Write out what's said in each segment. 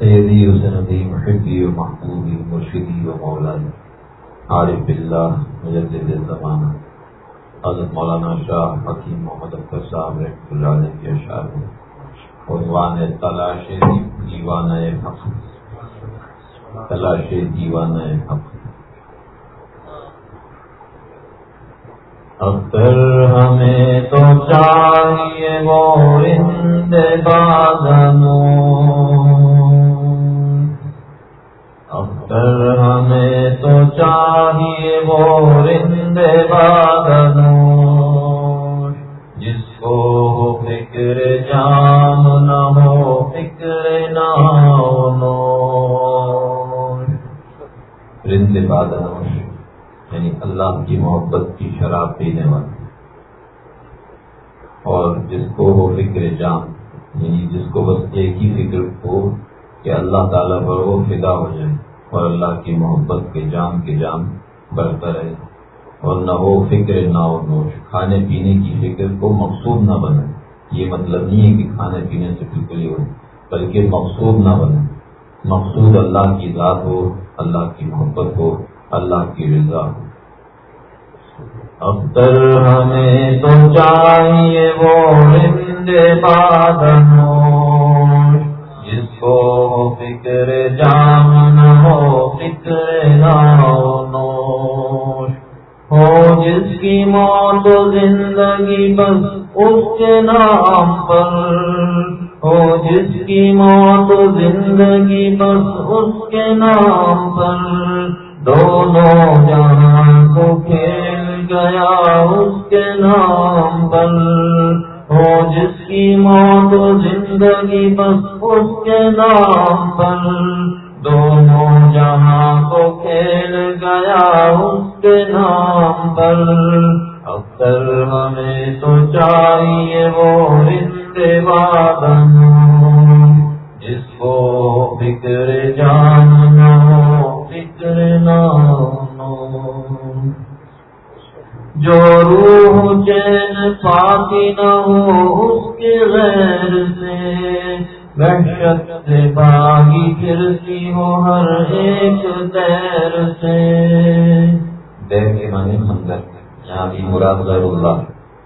سیدی و سندی محبی و محبوبی مرشدی و مولانا، عارف اللہ مجدد زمانہ حضرت مولانا شاہ حکیم محمد اختر صاحب رحمۃ اللہ علیہ کے اشعار میں، عنوان تلاش دیوان حق، تلاش دیوان حق۔ اختر ہمیں تو چاہیے وہ رند بادنوں اختر ہمیں تو چاہیے وہ رند بادنوں جس کو ہو فکر جام نہ ہو، فکر نو رند بادنوں یعنی اللہ کی محبت کی شراب پینے والا اور جس کو ہو فکر جان یعنی جس کو بس ایک ہی فکر ہو کہ اللہ تعالیٰ پر وہ فدا ہو جائے۔ اللہ کی محبت کے جان کے جان بڑھتا رہے۔ اور نہ ہو فکر نہ ہو نوش کھانے پینے کی فکر کو مقصود نہ بنے یہ مطلب نہیں ہے کہ کھانے پینے سے بالکل ہی ہو، بلکہ مقصود نہ بنے مقصود اللہ کی ذات ہو، اللہ کی محبت ہو، اللہ کی رضا اختر ہمیں تو چاہیے وہ بادن جس کو فکر جام ہو ہو جس کی موت زندگی بس اس کے نام پر ہو جس کی موت زندگی بس اس کے نام پر دونوں جہاں کو کھیل گیا اس کے نام پر ہو جس کی موت زندگی بس اس کے نام پر دونوں جہاں کو کھیل گیا اس کے نام پر۔ اکثر ہمیں تو چاہیے وہ رشتے جس کو فکر جان ہو فکر نو جو روح چین پاتی نہ ہو اس کے غیر سے وحشت سے باغی پھرتی ہو ہر ایک دیر سے۔ دیر کے معنی مندر یہاں بھی مراد غیر اللہ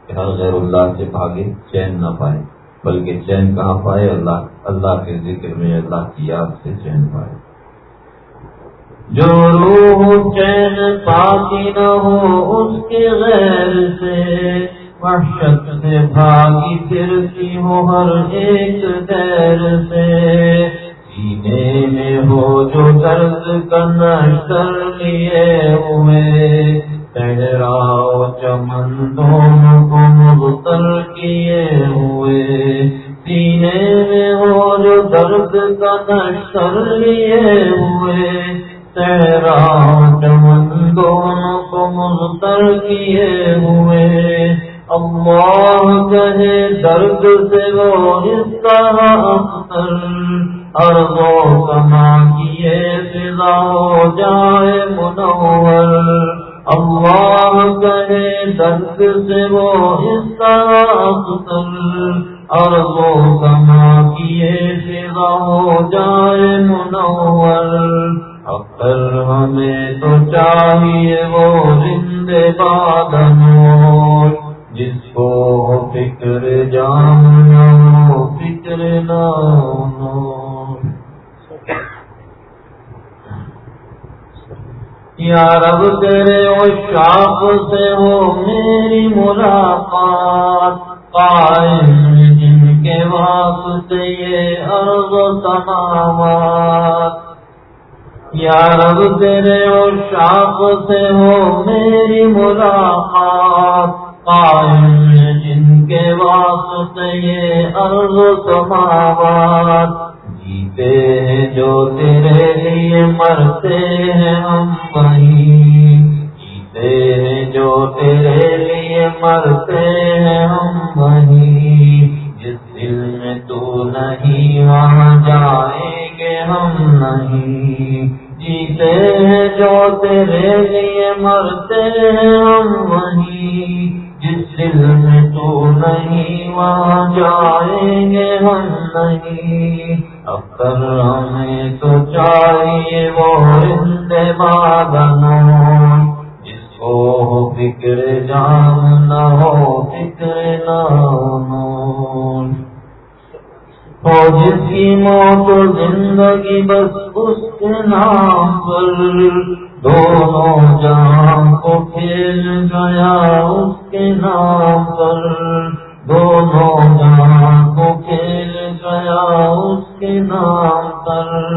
کہ ہر غیر اللہ سے بھاگے چین نہ پائے، بلکہ چین کہاں پائے؟ اللہ اللہ کے ذکر میں اللہ کی یاد سے چین پائے۔ جو روح چین پاتی نہ ہو اس کے غیر سے وحشت سے بھاگی پھرتی ہو ہر ایک دیر سے۔ سینے میں ہو جو درد کا نشر لیے ہوئے۔ تہراؤ چمن دونوں کو مبتر کیے ہوئے۔ سینے میں ہو جو درد کا نشر لیے ہوئے۔ تیرا چمن دونوں کو مستر کیے ہوئے۔ اللہ کہے درد سے وہ اس طرح اختر ارض و کما کیے فضا ہو جائے منور۔ اللہ کہے درد سے وہ اس طرح اختر ارض و کما کیے فضا ہو جائے منور۔ اکثر ہمیں تو چاہیے وہ زندے بادن جس کو فکر جان فکر یا رب تیرے او شاپ سے ہو میری ملاقات قائم جن کے واسطے یہ عرض و سماوات یا رب تیرے اور شاپ سے ہو میری ملاقات قائم جن کے واسطے یہ عرض سماوات جیتے ہیں جو تیرے لیے مرتے ہیں ہم وہیں۔ جیتے ہیں جو تیرے لیے مرتے ہیں ہم وہیں۔ جس دل میں تو نہیں، وہاں جائیں گے ہم نہیں۔ جیتے ہیں جو تیرے لیے مرتے ہیں ہم وہیں۔ دل میں تو نہیں، وہاں جائیں گے ہم نہیں۔ اکثر ہمیں تو چاہیے وہ جس کو ہو فکر جان نہ ہو، فکر نام ہو جس کی موت زندگی بس اس کے نام پر۔ دونوں جان کو کھیل گیا اس کے نام پر۔ دونوں جان کو کھیل گیا اس کے نام پر۔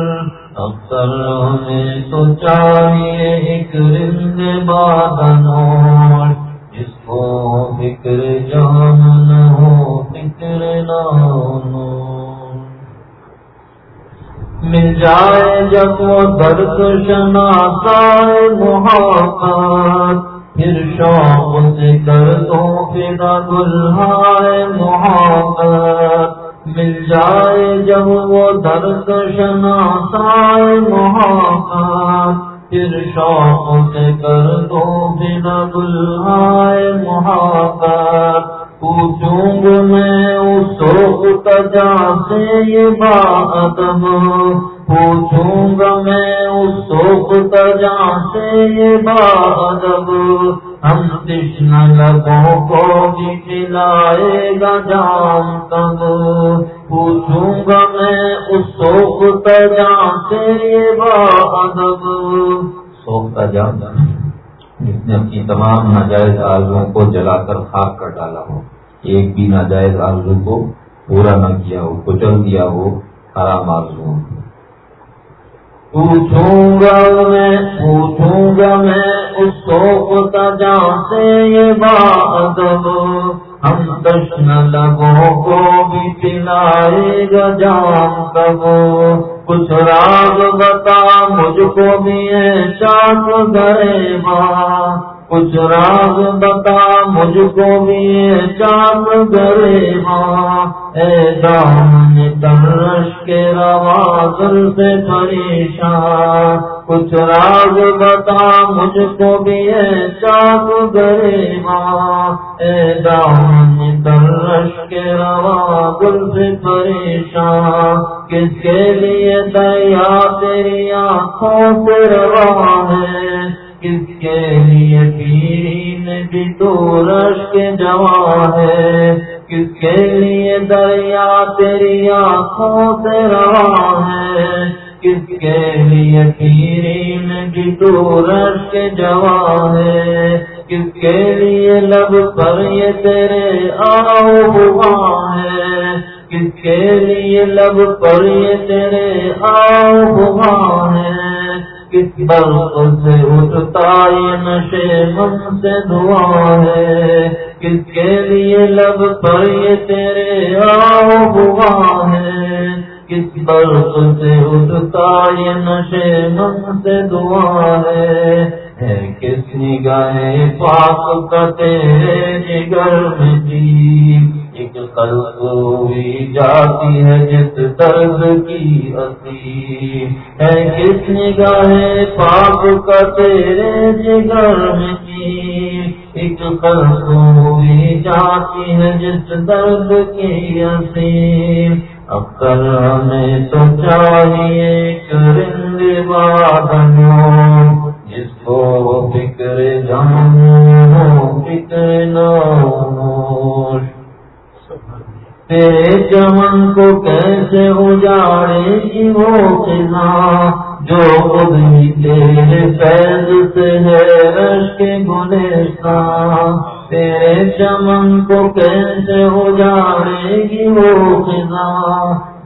جب وہ درد شناتا ہے محبت پھر شوق سے کر دو پھر گلہائے محبت مل جائے جب وہ درد شناسائے محبت پھر شوق سے کر دو پھر گلہائے محبت پوچھوں گا میں، اس تجا سے یہ بات پوچھوں گا میں اس تجا سے یہ بات ہم کشن لگوں کو بھی پلائے گا جام تب۔ پوچھوں گا میں اس تجا سے یہ بات سوکھ کا جام جس نے اپنی تمام ناجائز آرزوں کو جلا کر خاک کر ڈالا ہو۔ ایک بھی ناجائز آرزو کو پورا نہ کیا ہو، کچل دیا ہو، حرام آرزو پوچھوں گا میں، پوچھوں گا میں، اس کو سے یہ بات ہم کشن لگوں کو بھی پلائے گا جام کب کچھ راگ بتا، مجھ کو بھی ہے چاک گرے ماں کچھ راگ بتا مجھ کو بھی ہے چاک ماں اے دام ترش کے رواز سے پریشان۔ کچھ راگ بتا مجھ کو بھی ہے چاک ماں اے دام ترش کے رواز سے پریشان۔ کس کے لیے دیا تیری آنکھوں سے روا ہے؟ کس کے لیے تین بھی تو رش کے جوا ہے۔ کس کے لیے دریا تیری آنکھوں سے روا ہے۔ کس کے لیے تین بھی تو رش کے جوا ہے۔ کس کے لیے لب پر یہ تیرے آؤ ہوا ہے۔ کس کے لیے لب پر یہ تیرے آؤ ہوا ہے۔ کس برق سے اٹھتا یہ نشے من سے دعا ہے۔ کس کے لیے لب پر یہ تیرے آؤ ہوا ہے؟ کس برق سے اٹھتا یہ نشے من سے دعا ہے کس نگاہ پاک کا تیرے جگر میں جی ایک ہوئی جاتی ہے جس درد کی ہسی ہے۔ کس نگاہ پاپ کا تیرے جگر میں ایک ہوئی جاتی ہے جس درد کی ہسی اکثر ہمیں تو چاہیے کرند بادنوں جس کو فکر جانو فکر نوش تیرے چمن کو کیسے اجاڑے گی وہ کنا جو خود ہی تیرے فیض سے ہے رش کے گلستان تیرے چمن کو کیسے اجاڑے گی وہ کنا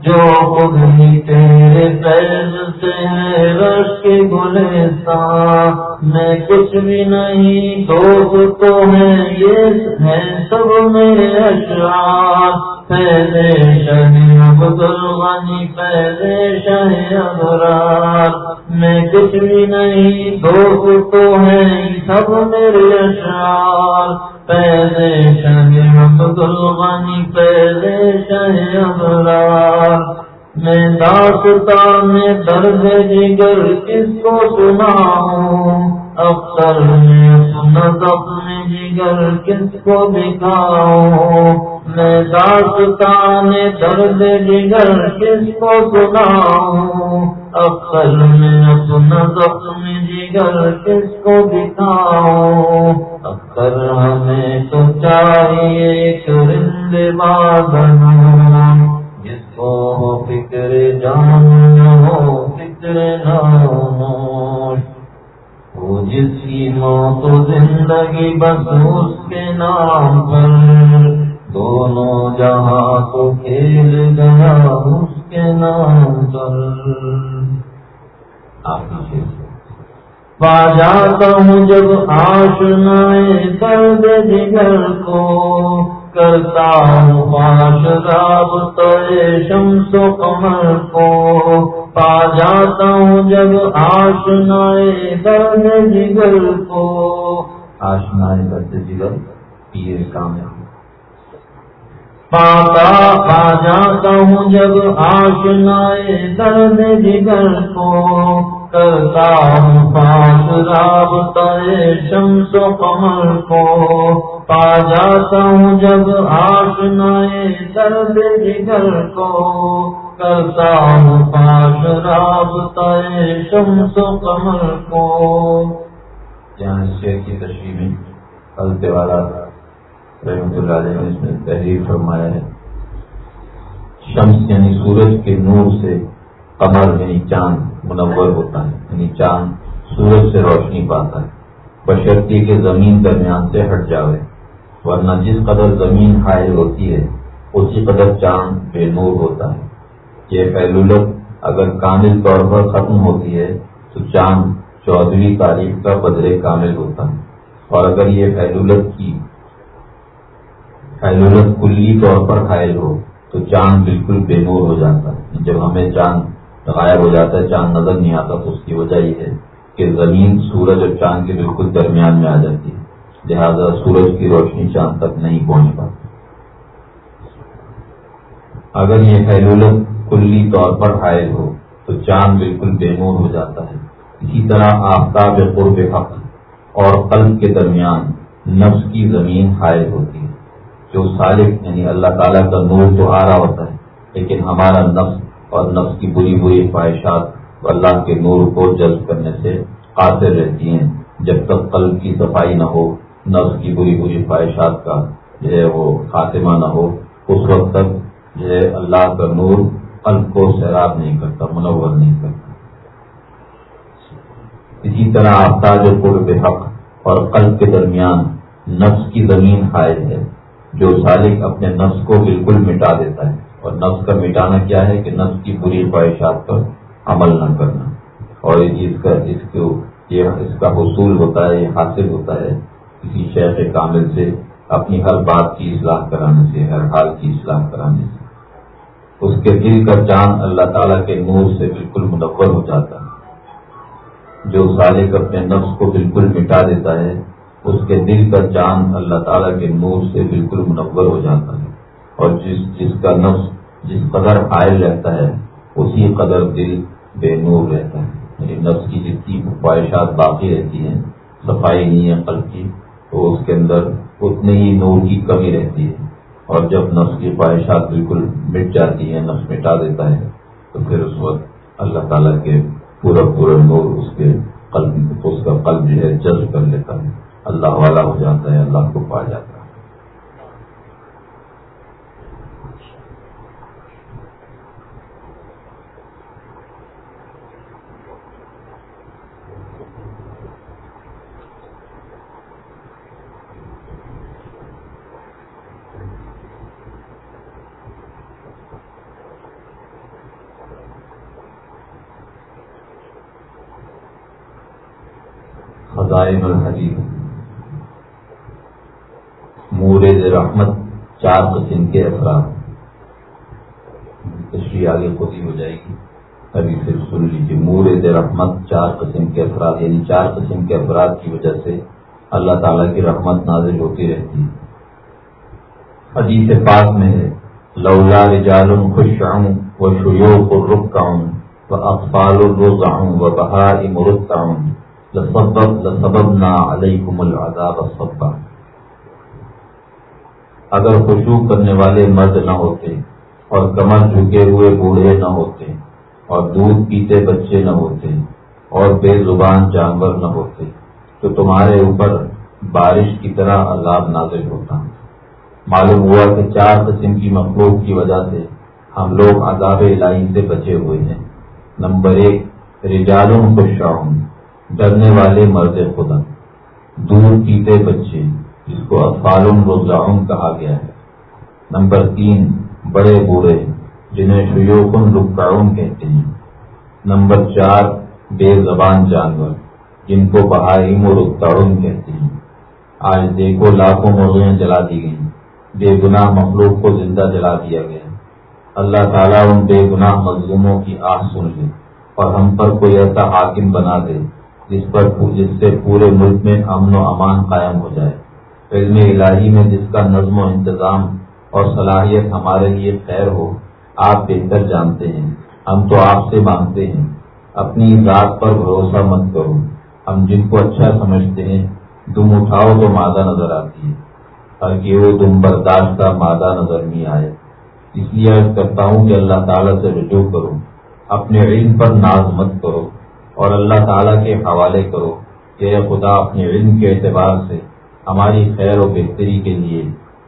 جو خود ہی تیرے فیض سے ہے رش کے گلستان میں کچھ بھی نہیں، دوست تو ہے یہ ہے سب میرے اشرار۔ پہلے شہی عبد الغنی پہلے شہ ابرار۔ میں کچھ بھی نہیں دوست تو ہے سب میرے اشرار۔ پہلے شہی عبد الغنی پہلے شہ ابرار۔ میں داستان میں درد جگر کس کو سنا ہوں اختر میں اپنا زخم جگر کس کو دکھاؤں؟ میں داستان درد جگر کس کو سناؤں؟ اختر میں اپنا زخم جگر کس کو دکھاؤں۔ اختر ہمیں تو چاہیے چرند بادن ہو فکر جان ہو فکر نام وہ جس کی موت زندگی بس اس کے نام پر۔ دونوں جہاں کو کھیل گیا اس کے نام پر۔ پا جاتا ہوں جب آشنائے درد جگر کو۔ کرتا ہوں پاش راب شمس و کمر کو۔ پا جاتا ہوں جب آشنائے درد جگر کو۔ آشنائے درد جگر، پیر کام پاتا پا جاتا ہوں جب آشنائے درد جگر کو۔ کرتا ہوں پاس رابطہ شمس و کمر کو۔ پا جاتا ہوں جب آشنائے درد جگر کو۔ کرتا ہوں پاس رابطہ شمس و کمر کو۔ جہاں شیر کی تشریح میں کلتے والا رحمت اللہ علیہ نے اس میں تحریر فرمایا ہے۔ شمس یعنی سورج کے نور سے قمر یعنی چاند منور ہوتا ہے یعنی چاند سورج سے روشنی پاتا ہے۔ بشرتی کے زمین درمیان سے ہٹ جاوے، ورنہ جس قدر زمین حائل ہوتی ہے، اسی قدر چاند بے نور ہوتا ہے۔ یہ پہلولت اگر کامل طور پر ختم ہوتی ہے، تو چاند چودہویں تاریخ کا بدرے کامل ہوتا ہے۔ اور اگر یہ پہلولت کی پہلولت کلی طور پر حائل ہو، تو چاند بالکل بے نور ہو جاتا ہے۔ جب ہمیں چاند غائب ہو جاتا ہے، چاند نظر نہیں آتا، تو اس کی وجہ یہ ہے کہ زمین، سورج اور چاند کے بالکل درمیان میں آ جاتی ہے۔ لہذا سورج کی روشنی چاند تک نہیں پہنچ پاتی۔ اگر یہ خیلولت کلی طور پر حائل ہو تو چاند بالکل بے نور ہو جاتا ہے۔ اسی طرح آفتاب قرب حق اور قلب کے درمیان نفس کی زمین حائل ہوتی ہے۔ جو سالک یعنی اللہ تعالیٰ کا نور تو آ رہا ہوتا ہے، لیکن ہمارا نفس اور نفس کی بری بری خواہشات اللہ کے نور کو جذب کرنے سے قاصر رہتی ہیں۔ جب تک قلب کی صفائی نہ ہو، نفس کی بری بری خواہشات کا جو ہے وہ خاتمہ نہ ہو، اس وقت تک جو ہے اللہ کا نور قلب کو سیراب نہیں کرتا، منور نہیں کرتا۔ اسی طرح آفتاج قرب حق اور قلب کے درمیان نفس کی زمین حائل ہے، جو سالک اپنے نفس کو بالکل مٹا دیتا ہے۔ اور نفس کا مٹانا کیا ہے کہ نفس کی بری خواہشات پر عمل نہ کرنا۔ اور اس کا، اس کو یہ، اس کا حصول ہوتا ہے، یہ حاصل ہوتا ہے کسی شہر کامل سے اپنی ہر بات کی اصلاح کرانے سے، ہر حال کی اصلاح کرانے سے۔ اس کے دل کا چاند اللہ تعالیٰ کے نور سے بالکل منور ہو جاتا ہے۔ جو سالک اپنے نفس کو بالکل مٹا دیتا ہے، اس کے دل کا چاند اللہ تعالیٰ کے نور سے بالکل منور ہو جاتا ہے۔ اور جس جس کا نفس، جس قدر حائل رہتا ہے، اسی قدر دل بے نور رہتا ہے۔ یعنی نفس کی جتنی خواہشات باقی رہتی ہیں، صفائی نہیں ہے قلب کی تو اس کے اندر اتنے ہی نور کی کمی رہتی ہے۔ اور جب نفس کی خواہشات بالکل مٹ جاتی ہیں، نفس مٹا دیتا ہے، تو پھر اس وقت اللہ تعالیٰ کے پورا پورا نور اس کے قلب، اس کا قلب جو ہے جذب کر لیتا ہے۔ اللہ والا ہو جاتا ہے، اللہ کو پا جاتا ہے۔ خزائن الحدیث۔ مورد رحمت چار قسم کے افراد۔ تشریح آگے خود ہی ہو جائے گی۔ ابھی پھر سن لیجیے مورد رحمت چار قسم کے افراد یعنی چار قسم کے افراد کی وجہ سے اللہ تعالیٰ کی رحمت نازل ہوتی رہتی ہے۔ حدیث پاک میں ہے، لولا رجال خوش آؤں و شیو کو رخ کا ہوں وہ اقفال و روز آؤں وہ بہار مرت کا ہوں لسببنا علیکم العذاب اگر خوشبو کرنے والے مرد نہ ہوتے اور کمر جھکے ہوئے بوڑھے نہ ہوتے اور دودھ پیتے بچے نہ ہوتے اور بے زبان جانور نہ ہوتے، تو تمہارے اوپر بارش کی طرح عذاب نازل ہوتا۔ معلوم ہوا کہ چار قسم کی مخلوق کی وجہ سے ہم لوگ عذاب الہی سے بچے ہوئے ہیں۔ نمبر ایک، رجالوں کو ڈرنے والے مرد خدا۔ دودھ پیتے بچے، جس کو افالم روزاؤن کہا گیا ہے۔ نمبر تین، بڑے بوڑھے، جنہیں شیوخن رکاؤن کہتے ہیں۔ نمبر چار، بے زبان جانور، جن کو بہائم و رکاؤن کہتے ہیں۔ آج دیکھو لاکھوں مرغیاں جلا دی گئیں بے گناہ مخلوق کو زندہ جلا دیا گیا اللہ تعالیٰ ان بے گناہ مظلوموں کی آہ سن لے اور ہم پر کوئی ایسا حاکم بنا دے جس پر جس سے پورے ملک میں امن و امان قائم ہو جائے۔ علم الہی میں جس کا نظم و انتظام اور صلاحیت ہمارے لیے خیر ہو، آپ بہتر جانتے ہیں۔ ہم تو آپ سے مانگتے ہیں۔ اپنی ذات پر بھروسہ مت کرو۔ ہم جن کو اچھا سمجھتے ہیں، تم اٹھاؤ تو مادہ نظر آتی ہے۔ تاکہ وہ تم برداشت کا مادہ نظر نہیں آئے۔ اس لیے عرض کرتا ہوں کہ اللہ تعالیٰ سے رجوع کرو۔ اپنے علم پر ناز مت کرو۔ اور اللہ تعالیٰ کے حوالے کرو کہ خدا اپنے علم کے اعتبار سے ہماری خیر و بہتری کے لیے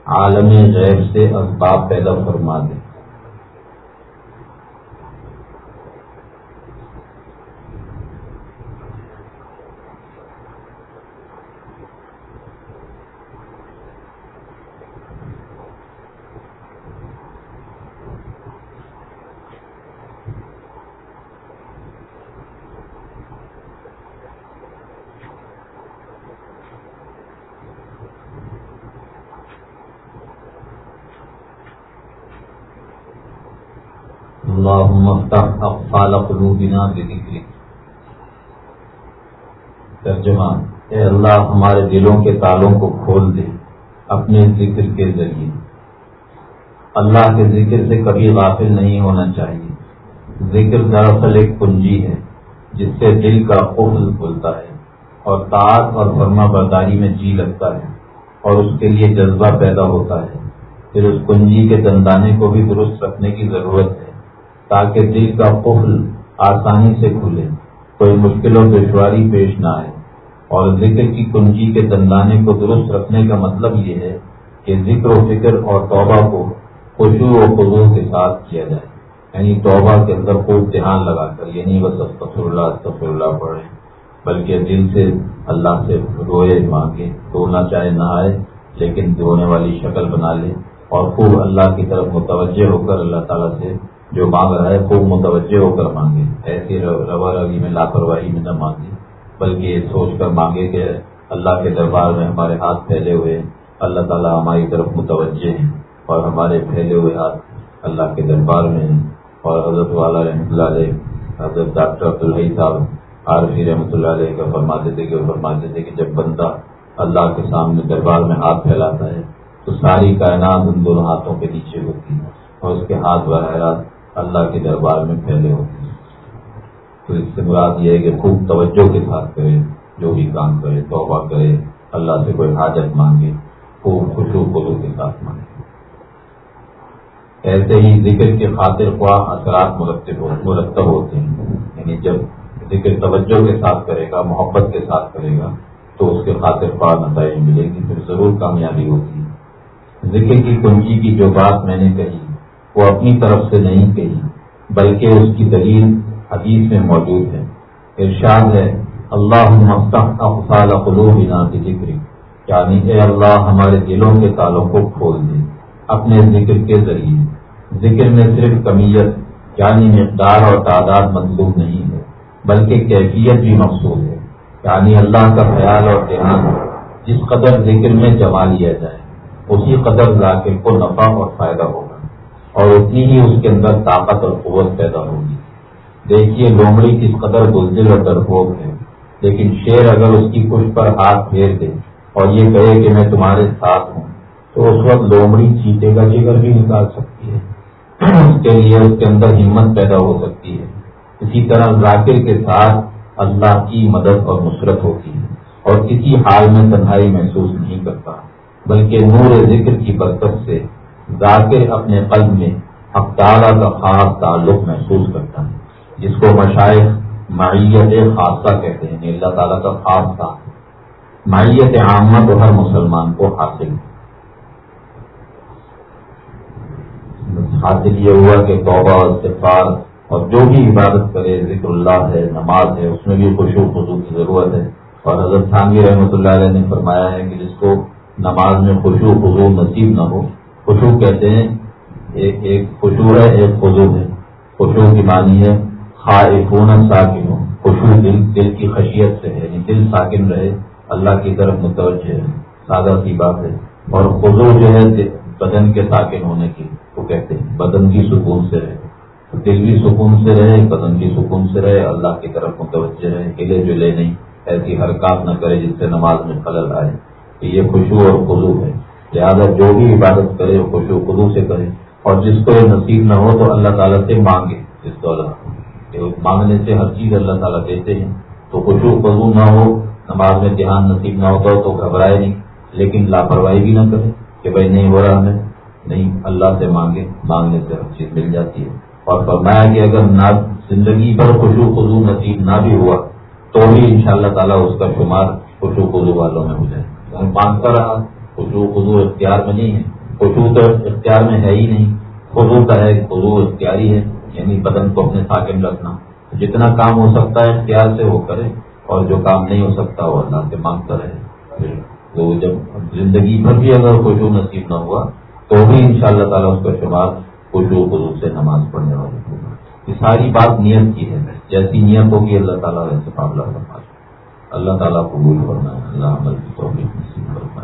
عالم غیب سے اسباب پیدا فرما دے۔ اللهم افتح اقفال قلوبنا بذكرك ترجمہ، اے اللہ ہمارے دلوں کے تالوں کو کھول دے اپنے ذکر کے ذریعے۔ اللہ کے ذکر سے کبھی غافل نہیں ہونا چاہیے۔ ذکر دراصل ایک کنجی ہے، جس سے دل کا قفل کھلتا ہے اور طاعت اور فرما برداری میں جی لگتا ہے اور اس کے لیے جذبہ پیدا ہوتا ہے۔ پھر اس کنجی کے دندانے کو بھی درست رکھنے کی ضرورت ہے۔ تاکہ دل کا قفل آسانی سے کھلے، کوئی مشکل و دشواری پیش نہ آئے۔ اور ذکر کی کنجی کے دندانے کو درست رکھنے کا مطلب یہ ہے کہ ذکر و فکر اور توبہ کو خوشو و خزو کے ساتھ کیا جائے۔ یعنی توبہ کے اندر خوب دھیان لگا کر یعنی بس استفر اللہ استفر اللہ پڑھے بلکہ دل سے اللہ سے روئے مانگے رونا چاہے نہ آئے، لیکن دھونے والی شکل بنا لے اور خوب اللہ کی طرف متوجہ ہو کر اللہ تعالیٰ سے جو مانگ رہا ہے خوب متوجہ ہو کر مانگے۔ ایسی روا روی میں لاپرواہی میں نہ مانگے، بلکہ یہ سوچ کر مانگے کہ اللہ کے دربار میں ہمارے ہاتھ پھیلے ہوئے اللہ تعالیٰ ہماری طرف متوجہ ہیں اور ہمارے پھیلے ہوئے ہاتھ اللہ کے دربار میں ہیں۔ اور حضرت والا رحمۃ اللہ علیہ، حضرت ڈاکٹر عبدالحی صاحب، عارفی رحمۃ اللہ علیہ کا فرماتے تھے کہ فرماتے تھے کہ جب بندہ اللہ کے سامنے دربار میں ہاتھ پھیلاتا ہے تو ساری کائنات ان دونوں ہاتھوں کے نیچے ہوتی ہے اور اس کے ہاتھ براہ راست اللہ کے دربار میں پھیلے ہوتے ہیں تو اس سے مراد یہ ہے کہ خوب توجہ کے ساتھ کرے جو بھی کام کرے توبہ کرے اللہ سے کوئی حاجت مانگے، خوب خوشو خلو کے ساتھ مانگے۔ ایسے ہی ذکر کے خاطر خواہ اثرات مرتب ہوتے ہیں۔ یعنی جب ذکر توجہ کے ساتھ کرے گا، محبت کے ساتھ کرے گا، تو اس کے خاطر خواہ نتائج ملے گی، پھر ضرور کامیابی ہوتی ہے۔ ذکر کی کنجی کی جو بات میں نے کہی وہ اپنی طرف سے نہیں کہی بلکہ اس کی دلیل حدیث میں موجود ہے۔ ارشاد ہے اللہ قلوبنا ذکر یعنی اے اللہ، ہمارے دلوں کے تالوں کو کھول دے، اپنے ذکر کے ذریعے۔ ذکر میں صرف کمیت یعنی مقدار اور تعداد مطلوب نہیں ہے، بلکہ کیفیت بھی مقصود ہے۔ یعنی اللہ کا خیال اور دھیان جس قدر ذکر میں جما لیا جائے، اسی قدر ذاکر کو نفع اور فائدہ ہوگا۔ اور اتنی ہی اس کے اندر طاقت اور قوت پیدا ہوگی۔ دیکھیے لومڑی کس قدر بزدل اور ڈرپوک ہے۔ لیکن شیر اگر اس کی کچھ پر ہاتھ پھیر دے اور یہ کہے کہ میں تمہارے ساتھ ہوں، تو اس وقت لومڑی چیتے کا جگر بھی نکال سکتی ہے۔ اس کے لیے اس کے اندر ہمت پیدا ہو سکتی ہے۔ اسی طرح ذاکر کے ساتھ اللہ کی مدد اور نصرت ہوتی ہے اور کسی حال میں تنہائی محسوس نہیں کرتا، بلکہ نور ذکر کی برکت سے ذاکر اپنے قلب میں تعالیٰ کا خاص تعلق محسوس کرتا ہے، جس کو مشائق معیت خاصہ کہتے ہیں یعنی اللہ تعالیٰ کا خاص تھا معیت عامہ تو ہر مسلمان کو حاصل ہے۔ حاصل یہ ہوا کہ توبہ استفار اور جو بھی عبادت کرے، ذکر اللہ ہے، نماز ہے، اس میں بھی خوشو خصو کی ضرورت ہے۔ اور حضرت خانگی رحمۃ اللہ علیہ نے فرمایا ہے کہ جس کو نماز میں خوشو خزو نصیب نہ ہو خوشو کہتے ہیں، ایک ایک خوشو ہے، ایک خزو ہے۔ خوشو کی معنی ہے خواہن ساکن ہو خوشو دل دل کی خشیت سے ہے یعنی دل ساکن رہے، اللہ کی طرف متوجہ ہے۔ سادہ سی بات ہے۔ اور خزو جو ہے بدن کے ساکن ہونے کی وہ کہتے ہیں۔ بدن کی سکون سے رہے۔ دل بھی سکون سے رہے، بدن کی سکون سے رہے، اللہ کی طرف متوجہ رہے ہلے جلے نہیں، ایسی حرکات نہ کرے جس سے نماز میں خلل آئے۔ یہ خوشو اور خزو ہے۔ لہٰذا جو بھی عبادت کرے وہ خوشو خزو سے کرے، اور جس کو یہ نصیب نہ ہو تو اللہ تعالیٰ سے مانگے جس کو۔ مانگنے سے ہر چیز اللہ تعالیٰ دیتے ہیں۔ تو خوشو خزو نہ ہو، نماز میں دھیان نصیب نہ ہوتا تو گھبرائے نہیں۔ لیکن لاپرواہی بھی نہ کرے کہ بھائی نہیں ہو رہا ہمیں نہیں، اللہ سے مانگے، مانگنے سے ہر چیز مل جاتی ہے۔ اور فرمایا کہ اگر نہ زندگی پر خوشو خزو نصیب نہ بھی ہوا، تو بھی ان شاء اللہ تعالیٰ اس کا شمار خوشو خزو والوں میں ہو جائے۔ یعنی مانگتا رہا خوشو خزو اختیار میں نہیں ہے۔ خوشو تو اختیار میں ہے ہی نہیں۔ خزو کا ہے خزو اختیاری ہے۔ یعنی بدن کو اپنے ساکن رکھنا۔ جتنا کام ہو سکتا ہے، اختیار سے وہ کرے۔ اور جو کام نہیں ہو سکتا، وہ اللہ سے مانگتا رہے۔ تو جب زندگی بھر بھی اگر خوشو نصیب نہ ہوا، تو بھی ان شاء اللہ تعالیٰ اس کا شمار خوشو خزو سے نماز پڑھنے والے ہوگا یہ ساری بات نیت کی ہے۔ جیسی نیت ہوگی اللہ تعالیٰ ویسے قابلہ فرما اللہ تعالیٰ قبول کرنا ہے اللہ عمل کی نصیب فرمائے۔